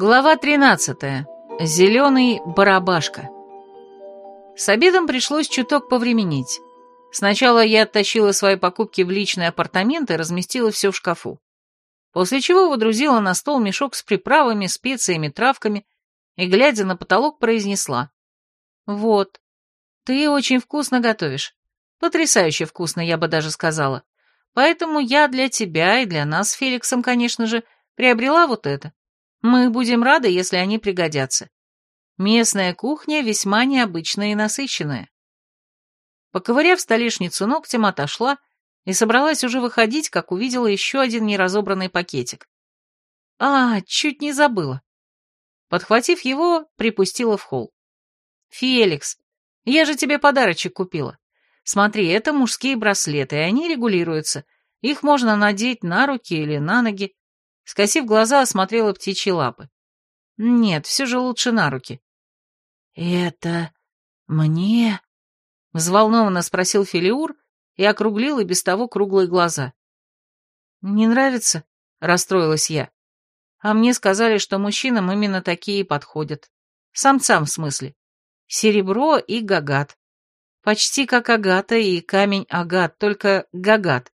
Глава 13. Зеленый барабашка. С обедом пришлось чуток повременить. Сначала я оттащила свои покупки в личные апартаменты и разместила все в шкафу. После чего водрузила на стол мешок с приправами, специями, травками и, глядя на потолок, произнесла. «Вот, ты очень вкусно готовишь. Потрясающе вкусно, я бы даже сказала. Поэтому я для тебя и для нас с Феликсом, конечно же, приобрела вот это. Мы будем рады, если они пригодятся. Местная кухня весьма необычная и насыщенная. Поковыряв столешницу ногтем, отошла и собралась уже выходить, как увидела еще один неразобранный пакетик. А, чуть не забыла. Подхватив его, припустила в холл. «Феликс, я же тебе подарочек купила. Смотри, это мужские браслеты, и они регулируются. Их можно надеть на руки или на ноги. Скосив глаза, осмотрела птичьи лапы. Нет, все же лучше на руки. «Это мне?» — взволнованно спросил Филиур и округлил и без того круглые глаза. «Не нравится?» — расстроилась я. «А мне сказали, что мужчинам именно такие подходят. Самцам, в смысле. Серебро и гагат. Почти как агата и камень агат, только гагат.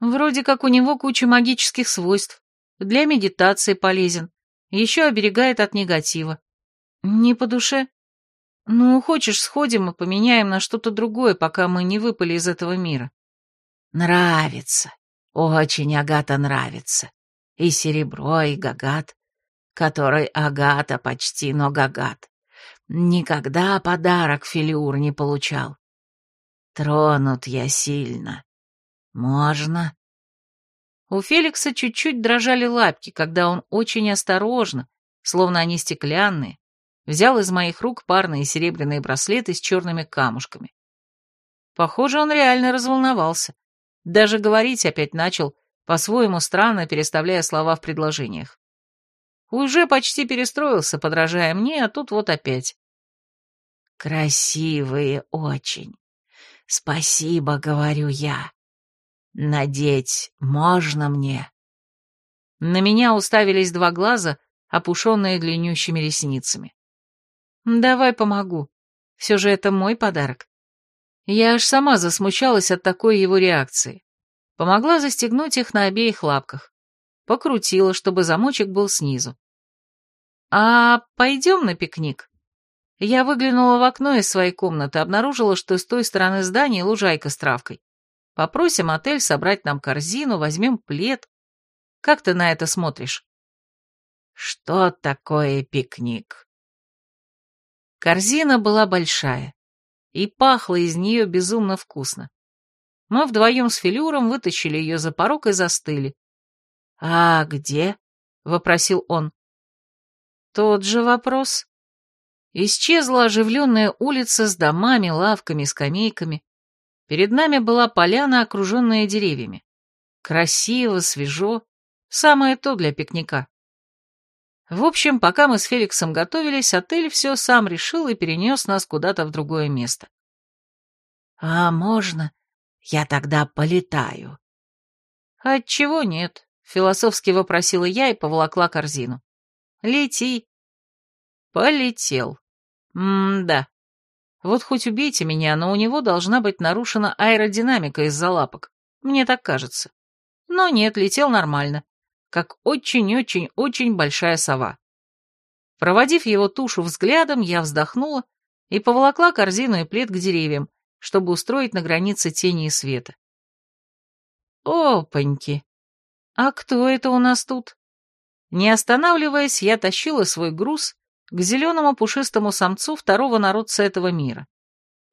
Вроде как у него куча магических свойств. Для медитации полезен. Еще оберегает от негатива. Не по душе? Ну, хочешь, сходим и поменяем на что-то другое, пока мы не выпали из этого мира. Нравится. Очень Агата нравится. И серебро, и гагат, который Агата почти, но гагат. Никогда подарок Филиур не получал. Тронут я сильно. Можно? У Феликса чуть-чуть дрожали лапки, когда он очень осторожно, словно они стеклянные, взял из моих рук парные серебряные браслеты с черными камушками. Похоже, он реально разволновался. Даже говорить опять начал, по-своему странно переставляя слова в предложениях. Уже почти перестроился, подражая мне, а тут вот опять. «Красивые очень. Спасибо, говорю я. «Надеть можно мне?» На меня уставились два глаза, опушенные длиннющими ресницами. «Давай помогу. Все же это мой подарок». Я аж сама засмущалась от такой его реакции. Помогла застегнуть их на обеих лапках. Покрутила, чтобы замочек был снизу. «А пойдем на пикник?» Я выглянула в окно из своей комнаты, обнаружила, что с той стороны здания лужайка с травкой. Попросим отель собрать нам корзину, возьмем плед. Как ты на это смотришь? Что такое пикник? Корзина была большая, и пахло из нее безумно вкусно. Мы вдвоем с Филюром вытащили ее за порог и застыли. «А где?» — вопросил он. Тот же вопрос. Исчезла оживленная улица с домами, лавками, скамейками. Перед нами была поляна, окруженная деревьями. Красиво, свежо, самое то для пикника. В общем, пока мы с Феликсом готовились, отель все сам решил и перенес нас куда-то в другое место. «А можно я тогда полетаю?» «Отчего нет?» — философски вопросила я и поволокла корзину. «Лети». Полетел. М-да. Вот хоть убейте меня, но у него должна быть нарушена аэродинамика из-за лапок. Мне так кажется. Но нет, летел нормально. Как очень-очень-очень большая сова. Проводив его тушу взглядом, я вздохнула и поволокла корзину и плед к деревьям, чтобы устроить на границе тени и света. Опаньки! А кто это у нас тут? Не останавливаясь, я тащила свой груз к зеленому пушистому самцу второго народца этого мира.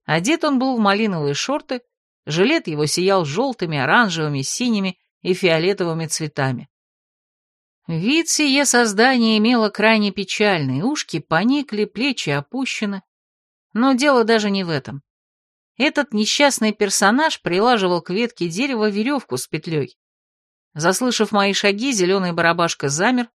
Одет он был в малиновые шорты, жилет его сиял желтыми, оранжевыми, синими и фиолетовыми цветами. Вид сие создание имело крайне печальный, ушки поникли, плечи опущены. Но дело даже не в этом. Этот несчастный персонаж прилаживал к ветке дерева веревку с петлей. Заслышав мои шаги, зеленый барабашка замер,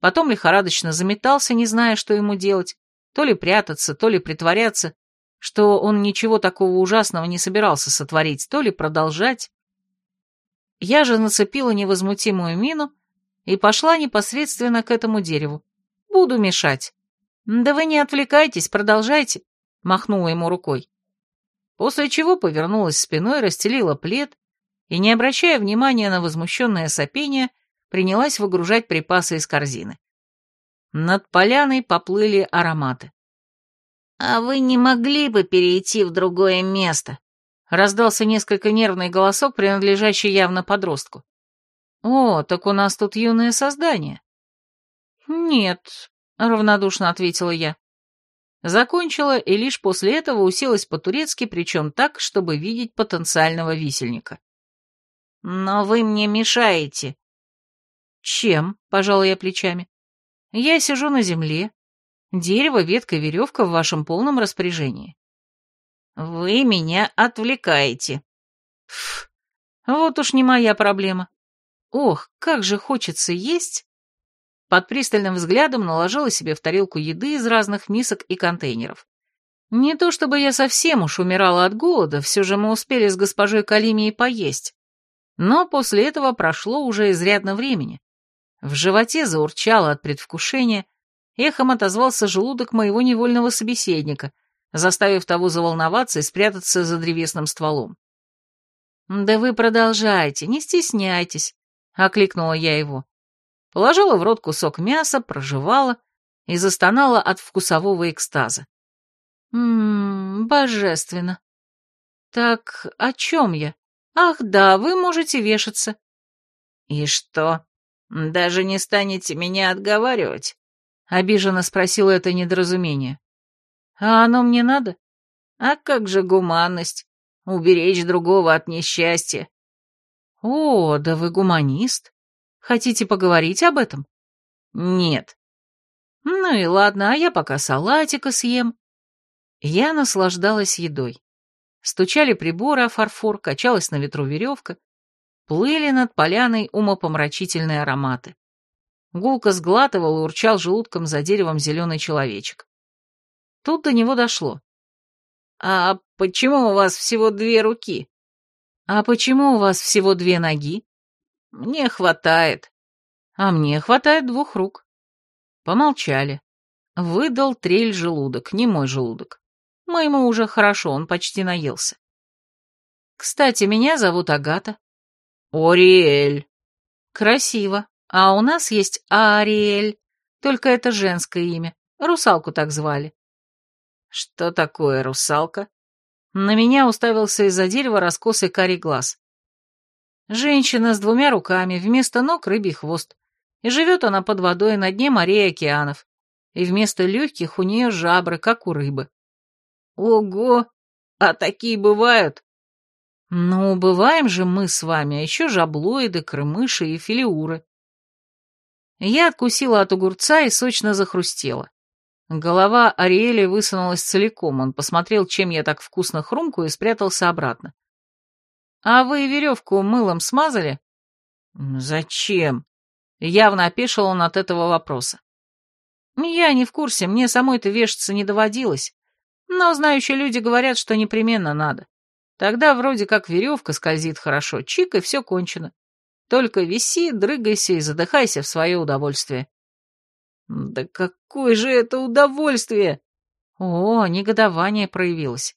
Потом лихорадочно заметался, не зная, что ему делать, то ли прятаться, то ли притворяться, что он ничего такого ужасного не собирался сотворить, то ли продолжать. Я же нацепила невозмутимую мину и пошла непосредственно к этому дереву. Буду мешать. Да вы не отвлекайтесь, продолжайте, махнула ему рукой. После чего повернулась спиной, расстелила плед и, не обращая внимания на возмущенное сопение, принялась выгружать припасы из корзины. Над поляной поплыли ароматы. «А вы не могли бы перейти в другое место?» Раздался несколько нервный голосок, принадлежащий явно подростку. «О, так у нас тут юное создание». «Нет», — равнодушно ответила я. Закончила и лишь после этого уселась по-турецки, причем так, чтобы видеть потенциального висельника. «Но вы мне мешаете». «Чем?» — пожала я плечами. «Я сижу на земле. Дерево, ветка, веревка в вашем полном распоряжении. Вы меня отвлекаете. Ф, вот уж не моя проблема. Ох, как же хочется есть. Под пристальным взглядом наложила себе в тарелку еды из разных мисок и контейнеров. Не то чтобы я совсем уж умирала от голода, все же мы успели с госпожой Калимией поесть. Но после этого прошло уже изрядно времени. В животе заурчало от предвкушения, эхом отозвался желудок моего невольного собеседника, заставив того заволноваться и спрятаться за древесным стволом. «Да вы продолжайте, не стесняйтесь», — окликнула я его. Положила в рот кусок мяса, прожевала и застонала от вкусового экстаза. «Ммм, божественно. Так, о чем я? Ах, да, вы можете вешаться». «И что, даже не станете меня отговаривать?» — обиженно спросила это недоразумение. А оно мне надо? А как же гуманность? Уберечь другого от несчастья. О, да вы гуманист. Хотите поговорить об этом? Нет. Ну и ладно, а я пока салатика съем. Я наслаждалась едой. Стучали приборы о фарфор, качалась на ветру веревка. Плыли над поляной умопомрачительные ароматы. Гулко сглатывал и урчал желудком за деревом зеленый человечек. Тут до него дошло. «А почему у вас всего две руки?» «А почему у вас всего две ноги?» «Мне хватает». «А мне хватает двух рук». Помолчали. Выдал трель желудок, не мой желудок. Моему уже хорошо, он почти наелся. «Кстати, меня зовут Агата». «Ориэль». «Красиво. А у нас есть Ариэль, только это женское имя. Русалку так звали. «Что такое русалка?» На меня уставился из-за дерева раскосый карий глаз. Женщина с двумя руками, вместо ног рыбий хвост. И живет она под водой на дне морей и океанов. И вместо легких у нее жабры, как у рыбы. Ого! А такие бывают? Ну, бываем же мы с вами, а еще жаблоиды, крымыши и филиуры. Я откусила от огурца и сочно захрустела. Голова Ариэля высунулась целиком, он посмотрел, чем я так вкусно хрумкаю, и спрятался обратно. «А вы веревку мылом смазали?» «Зачем?» Явно опешил он от этого вопроса. «Я не в курсе, мне самой-то вешаться не доводилось, но знающие люди говорят, что непременно надо. Тогда вроде как веревка скользит хорошо, чик, и все кончено. Только виси, дрыгайся и задыхайся в свое удовольствие». «Да какое же это удовольствие!» О, негодование проявилось.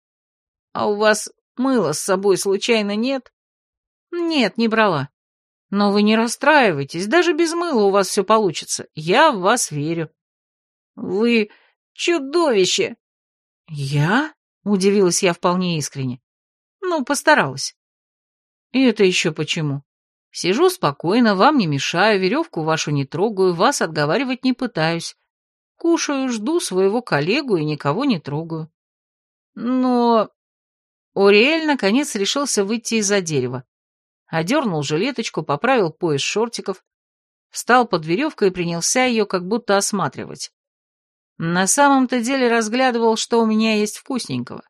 «А у вас мыла с собой случайно нет?» «Нет, не брала. Но вы не расстраивайтесь, даже без мыла у вас все получится. Я в вас верю». «Вы чудовище!» «Я?» — удивилась я вполне искренне. «Ну, постаралась». «И это еще почему?» Сижу спокойно, вам не мешаю, веревку вашу не трогаю, вас отговаривать не пытаюсь. Кушаю, жду своего коллегу и никого не трогаю. Но... Уриэль наконец решился выйти из-за дерева. Одернул жилеточку, поправил пояс шортиков, встал под веревкой и принялся ее как будто осматривать. На самом-то деле разглядывал, что у меня есть вкусненького.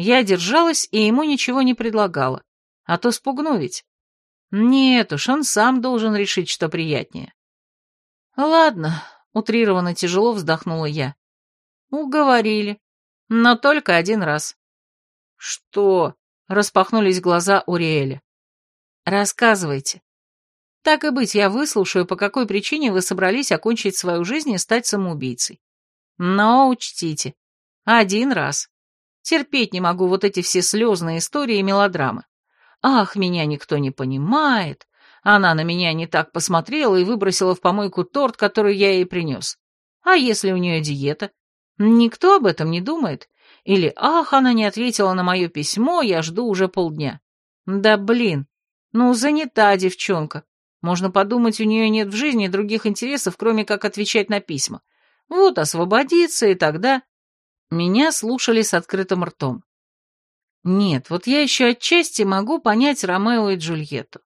Я держалась и ему ничего не предлагала, а то спугну ведь. Нет уж, он сам должен решить, что приятнее. Ладно, утрированно тяжело вздохнула я. Уговорили. Но только один раз. Что? Распахнулись глаза Уриэля. Рассказывайте. Так и быть, я выслушаю, по какой причине вы собрались окончить свою жизнь и стать самоубийцей. Но учтите, один раз. Терпеть не могу вот эти все слезные истории и мелодрамы. Ах, меня никто не понимает. Она на меня не так посмотрела и выбросила в помойку торт, который я ей принес. А если у нее диета? Никто об этом не думает. Или «Ах, она не ответила на мое письмо, я жду уже полдня». Да блин, ну занята девчонка. Можно подумать, у нее нет в жизни других интересов, кроме как отвечать на письма. Вот освободиться, и тогда... Меня слушали с открытым ртом. Нет, вот я еще отчасти могу понять Ромео и Джульетту.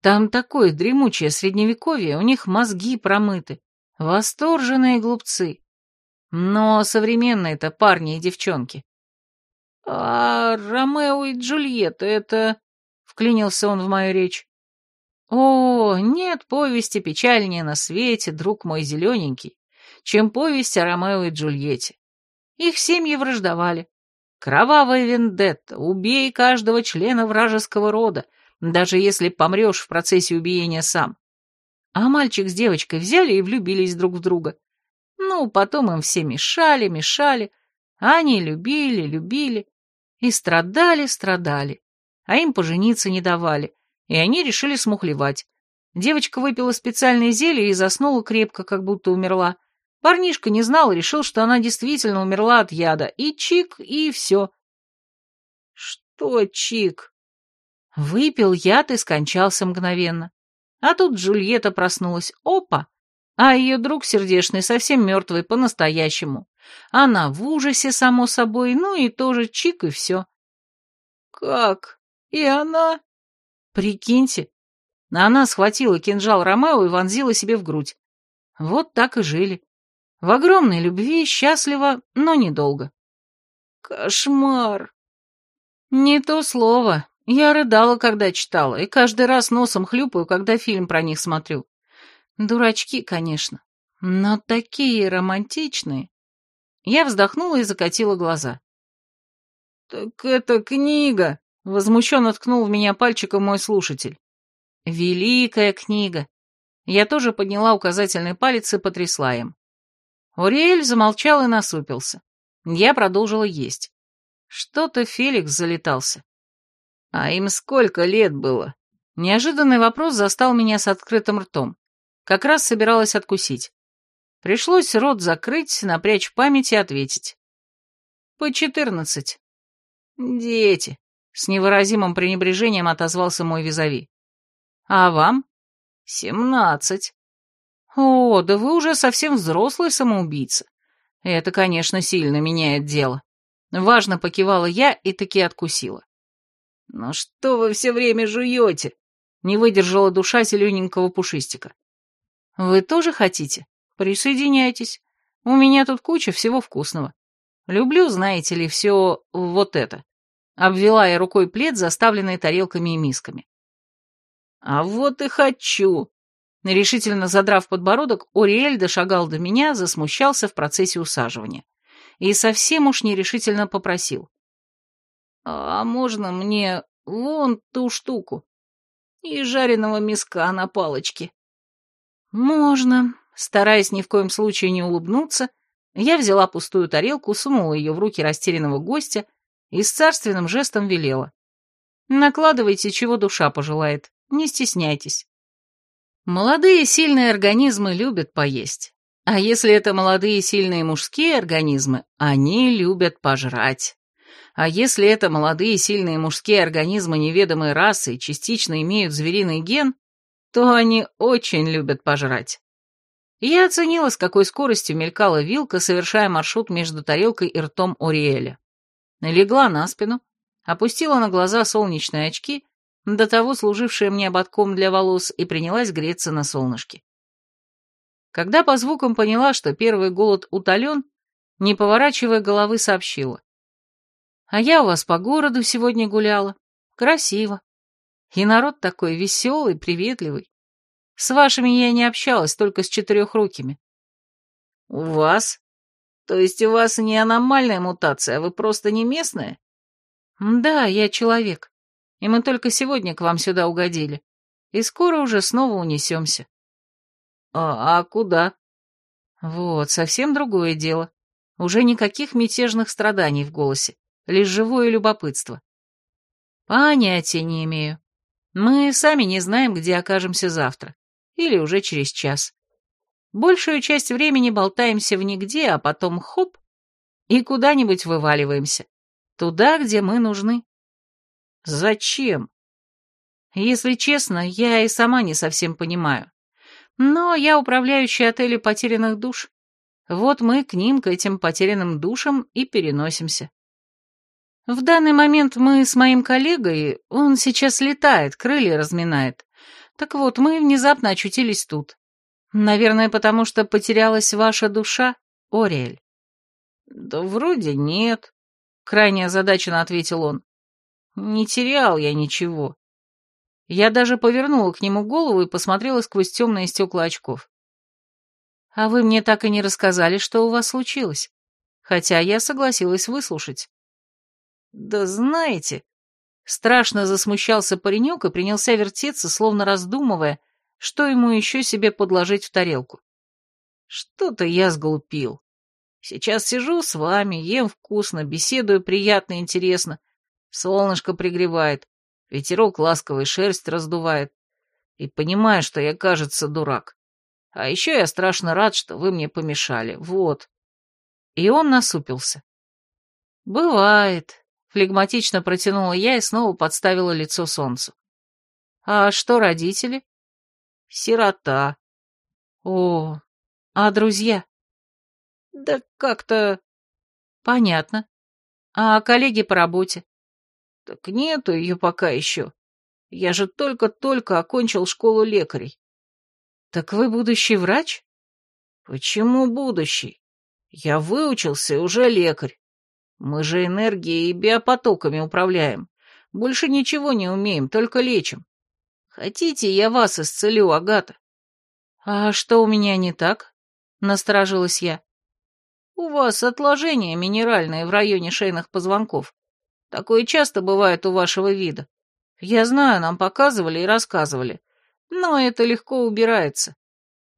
Там такое дремучее средневековье, у них мозги промыты, восторженные глупцы. Но современные-то парни и девчонки. А Ромео и Джульетта — это... Вклинился он в мою речь. О, нет повести печальнее на свете, друг мой зелененький, чем повесть о Ромео и Джульетте. Их семьи враждовали. Кровавая вендетта, убей каждого члена вражеского рода, даже если помрешь в процессе убиения сам. А мальчик с девочкой взяли и влюбились друг в друга. Ну, потом им все мешали, мешали. Они любили, любили. И страдали, страдали. А им пожениться не давали. И они решили смухлевать. Девочка выпила специальное зелье и заснула крепко, как будто умерла. Парнишка не знал и решил, что она действительно умерла от яда. И чик, и все. Что чик? Выпил яд и скончался мгновенно. А тут Джульетта проснулась. Опа! А ее друг сердечный совсем мертвый по-настоящему. Она в ужасе, само собой, ну и тоже чик и все. Как? И она? Прикиньте. Она схватила кинжал Ромео и вонзила себе в грудь. Вот так и жили. В огромной любви, счастливо, но недолго. Кошмар. Не то слово. Я рыдала, когда читала, и каждый раз носом хлюпаю, когда фильм про них смотрю. Дурачки, конечно, но такие романтичные. Я вздохнула и закатила глаза. «Так это книга!» — возмущенно ткнул в меня пальчиком мой слушатель. «Великая книга!» Я тоже подняла указательный палец и потрясла им. Уриэль замолчал и насупился. Я продолжила есть. Что-то Феликс залетался. А им сколько лет было? Неожиданный вопрос застал меня с открытым ртом. Как раз собиралась откусить. Пришлось рот закрыть, напрячь память и ответить. По четырнадцать. Дети. С невыразимым пренебрежением отозвался мой визави. А вам? Семнадцать. О, да вы уже совсем взрослый самоубийца. Это, конечно, сильно меняет дело. Важно покивала я и таки откусила. «Ну что вы все время жуете?» — не выдержала душа зелененького пушистика. «Вы тоже хотите? Присоединяйтесь. У меня тут куча всего вкусного. Люблю, знаете ли, все вот это». Обвела я рукой плед, заставленный тарелками и мисками. «А вот и хочу!» Решительно задрав подбородок, Ориэль дошагал до меня, засмущался в процессе усаживания. И совсем уж нерешительно попросил. «А можно мне вон ту штуку? И жареного миска на палочке?» «Можно». Стараясь ни в коем случае не улыбнуться, я взяла пустую тарелку, сунула ее в руки растерянного гостя и с царственным жестом велела. «Накладывайте, чего душа пожелает, не стесняйтесь». Молодые сильные организмы любят поесть. А если это молодые сильные мужские организмы, они любят пожрать. А если это молодые сильные мужские организмы неведомой расы и частично имеют звериный ген, то они очень любят пожрать. Я оценила, с какой скоростью мелькала вилка, совершая маршрут между тарелкой и ртом Ориэля. Легла на спину, опустила на глаза солнечные очки, до того служившие мне ободком для волос, и принялась греться на солнышке. Когда по звукам поняла, что первый голод утолен, не поворачивая головы, сообщила. А я у вас по городу сегодня гуляла. Красиво. И народ такой веселый, приветливый. С вашими я не общалась, только с четырехрукими. У вас? То есть у вас не аномальная мутация, а вы просто не местная? Да, я человек. И мы только сегодня к вам сюда угодили. и скоро уже снова унесемся. А, а куда? Вот, совсем другое дело. Уже никаких мятежных страданий в голосе, лишь живое любопытство. Понятия не имею. Мы сами не знаем, где окажемся завтра. Или уже через час. Большую часть времени болтаемся в нигде, а потом хоп, и куда-нибудь вываливаемся. Туда, где мы нужны. Зачем? Если честно, я и сама не совсем понимаю. Но я управляющий отеля потерянных душ. Вот мы к ним, к этим потерянным душам, и переносимся. В данный момент мы с моим коллегой, он сейчас летает, крылья разминает. Так вот, мы внезапно очутились тут. Наверное, потому что потерялась ваша душа, Ориэль. Да вроде нет, крайне озадаченно ответил он. Не терял я ничего. Я даже повернула к нему голову и посмотрела сквозь темные стекла очков. А вы мне так и не рассказали, что у вас случилось. Хотя я согласилась выслушать. Да знаете... Страшно засмущался паренек и принялся вертеться, словно раздумывая, что ему еще себе подложить в тарелку. Что-то я сглупил. Сейчас сижу с вами, ем вкусно, беседую приятно и интересно. Солнышко пригревает, ветерок ласковый шерсть раздувает. И понимаю, что я, кажется, дурак. А еще я страшно рад, что вы мне помешали. Вот. И он насупился. Бывает. Флегматично протянула я и снова подставила лицо солнцу. А что родители? Сирота. О, а друзья? Да как-то... Понятно. А коллеги по работе? Так нету ее пока еще. Я же только-только окончил школу лекарей. Так вы будущий врач? Почему будущий? Я выучился и уже лекарь. Мы же энергией и биопотоками управляем. Больше ничего не умеем, только лечим. Хотите, я вас исцелю, Агата? А что у меня не так? Насторожилась я. У вас отложения минеральные в районе шейных позвонков. Такое часто бывает у вашего вида. Я знаю, нам показывали и рассказывали. Но это легко убирается.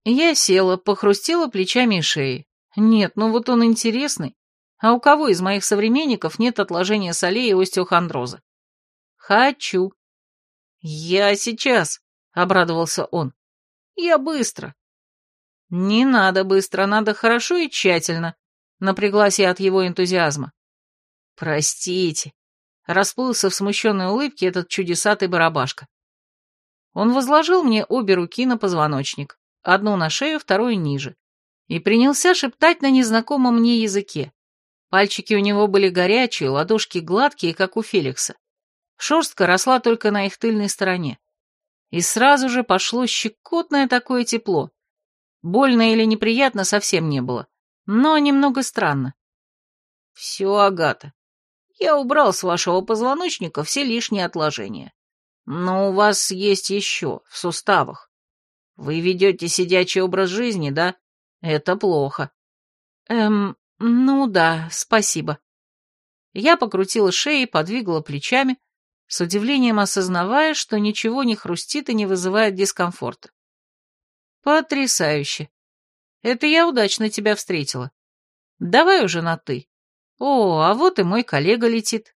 Я села, похрустела плечами и шеей. Нет, ну вот он интересный. А у кого из моих современников нет отложения солей и остеохондроза? Хочу. Я сейчас, обрадовался он. Я быстро. Не надо быстро, надо хорошо и тщательно, Напряглась я от его энтузиазма. «Простите», — расплылся в смущенной улыбке этот чудесатый барабашка. Он возложил мне обе руки на позвоночник, одну на шею, вторую ниже, и принялся шептать на незнакомом мне языке. Пальчики у него были горячие, ладошки гладкие, как у Феликса. Шерстка росла только на их тыльной стороне. И сразу же пошло щекотное такое тепло. Больно или неприятно совсем не было но немного странно. Все, Агата, я убрал с вашего позвоночника все лишние отложения. Но у вас есть еще, в суставах. Вы ведете сидячий образ жизни, да? Это плохо. Эм, ну да, спасибо. Я покрутила шеей, подвигала плечами, с удивлением осознавая, что ничего не хрустит и не вызывает дискомфорта. Потрясающе. Это я удачно тебя встретила. Давай уже на «ты». О, а вот и мой коллега летит.